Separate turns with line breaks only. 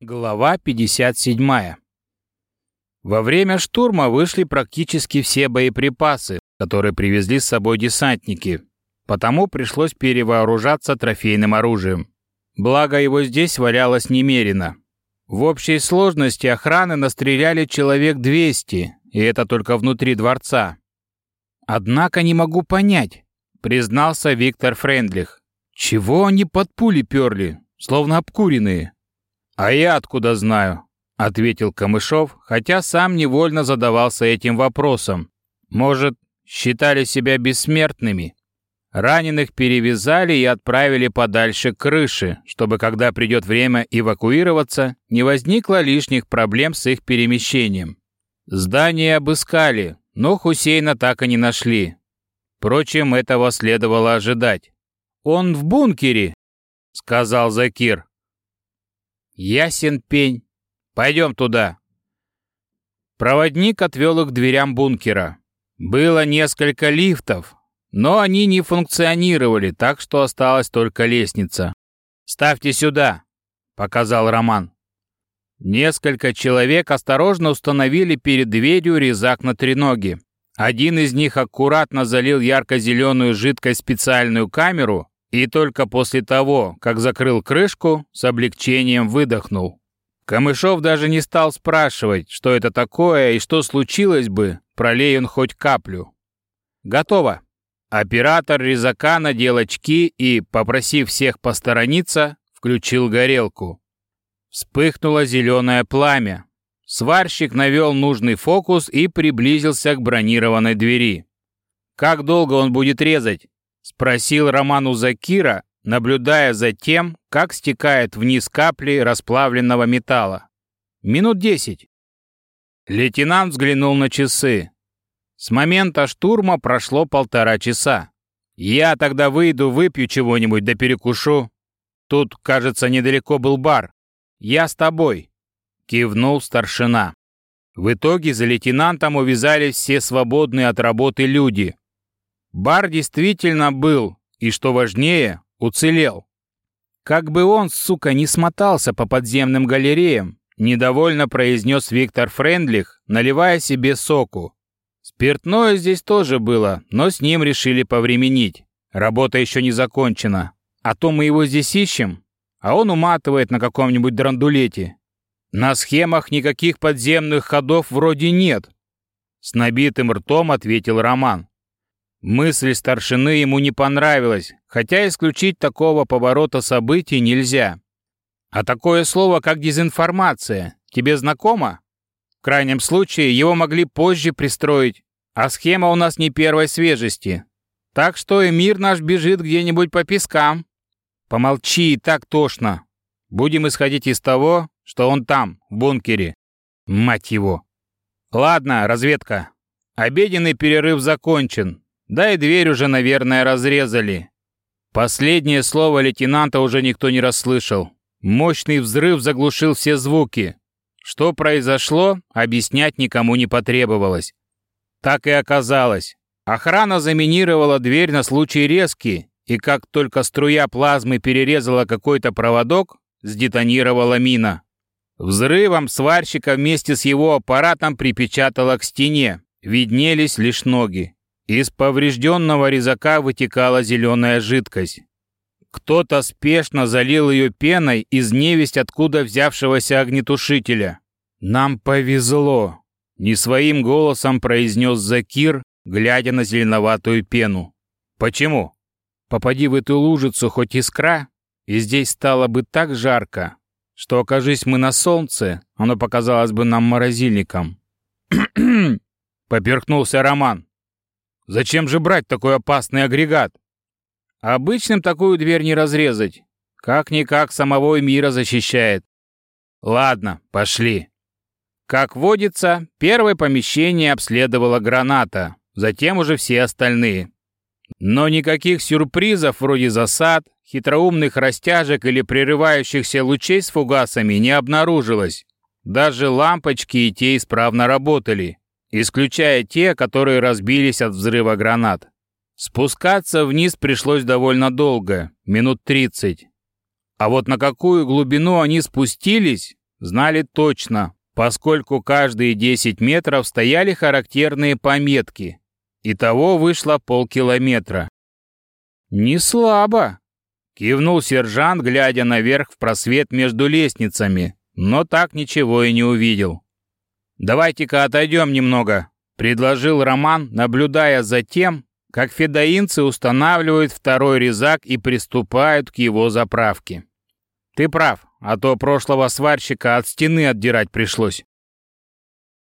Глава 57. Во время штурма вышли практически все боеприпасы, которые привезли с собой десантники, потому пришлось перевооружаться трофейным оружием. Благо его здесь валялось немерено. В общей сложности охраны настреляли человек 200, и это только внутри дворца. Однако не могу понять, признался Виктор Френдлих. Чего они под пули перли, словно обкуренные? «А я откуда знаю?» — ответил Камышов, хотя сам невольно задавался этим вопросом. «Может, считали себя бессмертными?» Раненых перевязали и отправили подальше к крыше, чтобы, когда придет время эвакуироваться, не возникло лишних проблем с их перемещением. Здание обыскали, но Хусейна так и не нашли. Впрочем, этого следовало ожидать. «Он в бункере», — сказал Закир. Ясен пень. Пойдем туда. Проводник отвел их к дверям бункера. Было несколько лифтов, но они не функционировали, так что осталась только лестница. «Ставьте сюда», — показал Роман. Несколько человек осторожно установили перед дверью резак на треноге. Один из них аккуратно залил ярко-зеленую жидкость специальную камеру, и только после того, как закрыл крышку, с облегчением выдохнул. Камышов даже не стал спрашивать, что это такое и что случилось бы, пролей он хоть каплю. Готово. Оператор резака надел очки и, попросив всех посторониться, включил горелку. Вспыхнуло зеленое пламя. Сварщик навел нужный фокус и приблизился к бронированной двери. Как долго он будет резать? Спросил Роман у Закира, наблюдая за тем, как стекает вниз капли расплавленного металла. Минут десять. Лейтенант взглянул на часы. С момента штурма прошло полтора часа. Я тогда выйду, выпью чего-нибудь да перекушу. Тут, кажется, недалеко был бар. Я с тобой. Кивнул старшина. В итоге за лейтенантом увязались все свободные от работы люди, Бар действительно был, и, что важнее, уцелел. Как бы он, сука, не смотался по подземным галереям, недовольно произнес Виктор Френдлих, наливая себе соку. Спиртное здесь тоже было, но с ним решили повременить. Работа еще не закончена. А то мы его здесь ищем, а он уматывает на каком-нибудь драндулете. На схемах никаких подземных ходов вроде нет. С набитым ртом ответил Роман. Мысль старшины ему не понравилась, хотя исключить такого поворота событий нельзя. А такое слово, как дезинформация, тебе знакомо? В крайнем случае, его могли позже пристроить, а схема у нас не первой свежести. Так что и мир наш бежит где-нибудь по пескам. Помолчи, и так тошно. Будем исходить из того, что он там, в бункере. Мать его. Ладно, разведка. Обеденный перерыв закончен. Да и дверь уже, наверное, разрезали. Последнее слово лейтенанта уже никто не расслышал. Мощный взрыв заглушил все звуки. Что произошло, объяснять никому не потребовалось. Так и оказалось. Охрана заминировала дверь на случай резки, и как только струя плазмы перерезала какой-то проводок, сдетонировала мина. Взрывом сварщика вместе с его аппаратом припечатала к стене. Виднелись лишь ноги. Из поврежденного резака вытекала зеленая жидкость. Кто-то спешно залил ее пеной из невесть откуда взявшегося огнетушителя. «Нам повезло», — не своим голосом произнес Закир, глядя на зеленоватую пену. «Почему?» «Попади в эту лужицу хоть искра, и здесь стало бы так жарко, что, окажись мы на солнце, оно показалось бы нам морозильником». Поперхнулся Роман. Зачем же брать такой опасный агрегат? Обычным такую дверь не разрезать. Как-никак самого мира защищает. Ладно, пошли. Как водится, первое помещение обследовала граната, затем уже все остальные. Но никаких сюрпризов вроде засад, хитроумных растяжек или прерывающихся лучей с фугасами не обнаружилось. Даже лампочки и те исправно работали исключая те, которые разбились от взрыва гранат. Спускаться вниз пришлось довольно долго, минут 30. А вот на какую глубину они спустились, знали точно, поскольку каждые 10 метров стояли характерные пометки. Итого вышло полкилометра. «Не слабо», — кивнул сержант, глядя наверх в просвет между лестницами, но так ничего и не увидел. «Давайте-ка отойдем немного», — предложил Роман, наблюдая за тем, как федоинцы устанавливают второй резак и приступают к его заправке. «Ты прав, а то прошлого сварщика от стены отдирать пришлось».